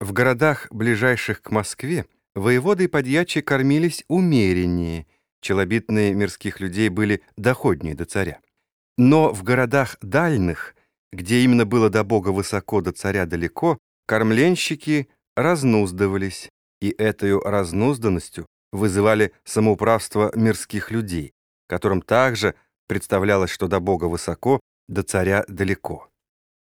В городах, ближайших к Москве, воеводы и подьячи кормились умереннее, челобитные мирских людей были доходнее до царя. Но в городах дальних, где именно было до Бога высоко, до царя далеко, кормленщики разнуздывались, и этой разнузданностью вызывали самоуправство мирских людей, которым также представлялось, что до Бога высоко, до царя далеко.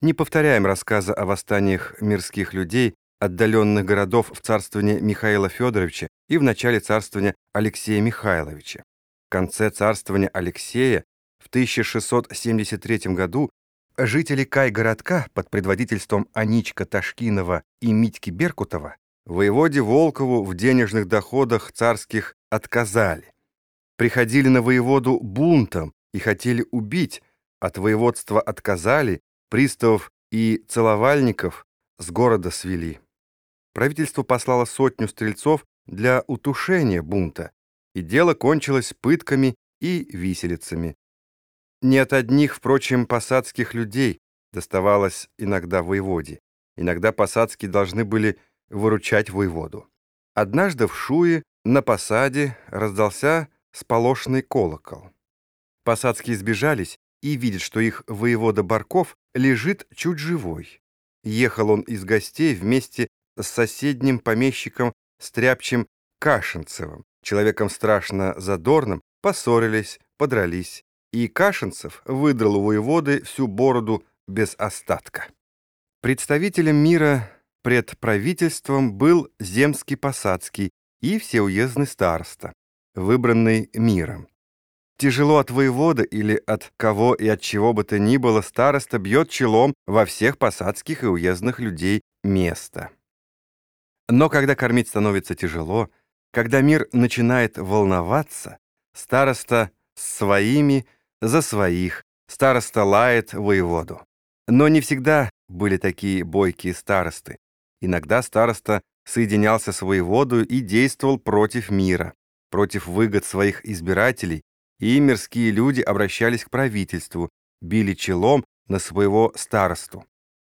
Не повторяем рассказа о восстаниях мирских людей, отдаленных городов в царствовании Михаила Федоровича и в начале царствования Алексея Михайловича. В конце царствования Алексея в 1673 году жители Кай-городка под предводительством Аничка Ташкинова и Митьки Беркутова воеводе Волкову в денежных доходах царских отказали. Приходили на воеводу бунтом и хотели убить, от воеводства отказали, приставов и целовальников с города свели. Правительство послало сотню стрельцов для утушения бунта, и дело кончилось пытками и виселицами. Не от одних, впрочем, посадских людей доставалось иногда воеводе. Иногда посадские должны были выручать воеводу. Однажды в Шуе на посаде раздался сполошный колокол. Посадские сбежались и видят, что их воевода Барков лежит чуть живой. Ехал он из гостей вместе с соседним помещиком Стряпчем Кашинцевым, человеком страшно задорным, поссорились, подрались, и Кашинцев выдрал у воеводы всю бороду без остатка. Представителем мира пред правительством был земский посадский и всеуездный староста, выбранный миром. Тяжело от воевода или от кого и от чего бы то ни было староста бьет челом во всех посадских и уездных людей места. Но когда кормить становится тяжело, когда мир начинает волноваться, староста с своими за своих, староста лает воеводу. Но не всегда были такие бойкие старосты. Иногда староста соединялся с воеводою и действовал против мира, против выгод своих избирателей, и мирские люди обращались к правительству, били челом на своего старосту.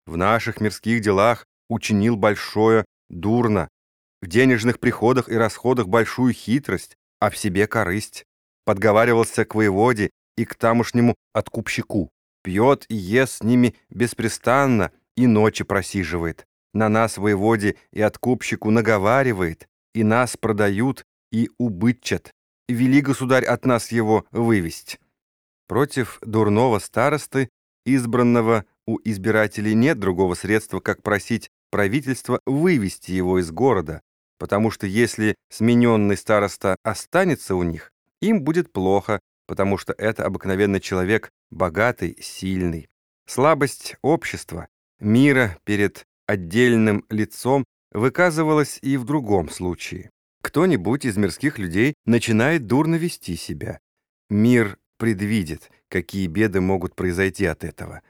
В наших мирских делах учинил большое дурно, в денежных приходах и расходах большую хитрость, а в себе корысть. Подговаривался к воеводе и к тамошнему откупщику. Пьет и ест с ними беспрестанно и ночи просиживает на нас воеводе и откупщику наговаривает, и нас продают и убытчат. Вели, государь, от нас его вывесть. Против дурного старосты, избранного у избирателей, нет другого средства, как просить правительство вывести его из города, потому что если смененный староста останется у них, им будет плохо, потому что это обыкновенный человек, богатый, сильный. Слабость общества, мира перед отдельным лицом выказывалось и в другом случае. Кто-нибудь из мирских людей начинает дурно вести себя. Мир предвидит, какие беды могут произойти от этого.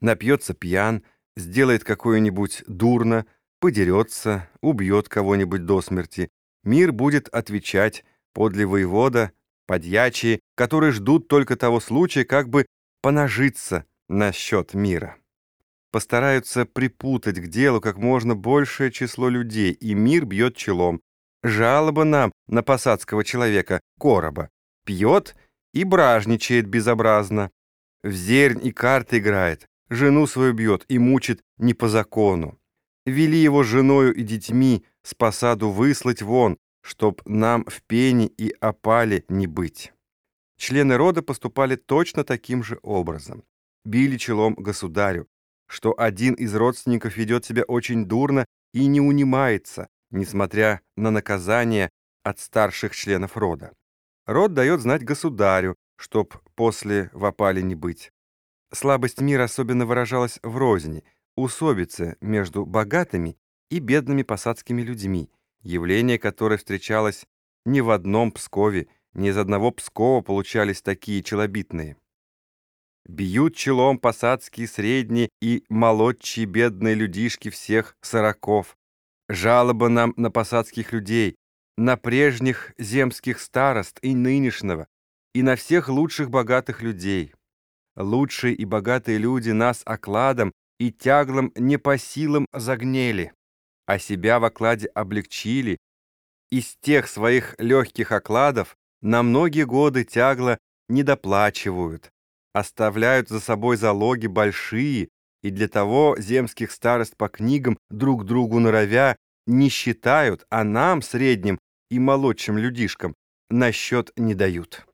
Напьется пьян, сделает какое-нибудь дурно, подерется, убьет кого-нибудь до смерти. Мир будет отвечать подле воевода, подьячие, которые ждут только того случая, как бы понажиться насчет мира постараются припутать к делу как можно большее число людей, и мир бьет челом. Жалоба нам на посадского человека, короба. Пьет и бражничает безобразно. В зернь и карты играет, жену свою бьет и мучит не по закону. Вели его женою и детьми с посаду выслать вон, чтоб нам в пене и опале не быть. Члены рода поступали точно таким же образом. Били челом государю, что один из родственников ведет себя очень дурно и не унимается, несмотря на наказание от старших членов рода. Род дает знать государю, чтоб после в опале не быть. Слабость мира особенно выражалась в розни, усобице между богатыми и бедными посадскими людьми, явление которое встречалось ни в одном Пскове, ни из одного Пскова получались такие челобитные. Бьют челом посадские средние и молодчие бедные людишки всех сороков. Жалоба нам на посадских людей, на прежних земских старост и нынешнего, и на всех лучших богатых людей. Лучшие и богатые люди нас окладом и тяглом не по силам загнели. а себя в окладе облегчили, из тех своих легких окладов на многие годы тягло не доплачивают, оставляют за собой залоги большие, и для того земских старост по книгам друг другу норовя не считают, а нам, средним и молодшим людишкам, на счет не дают.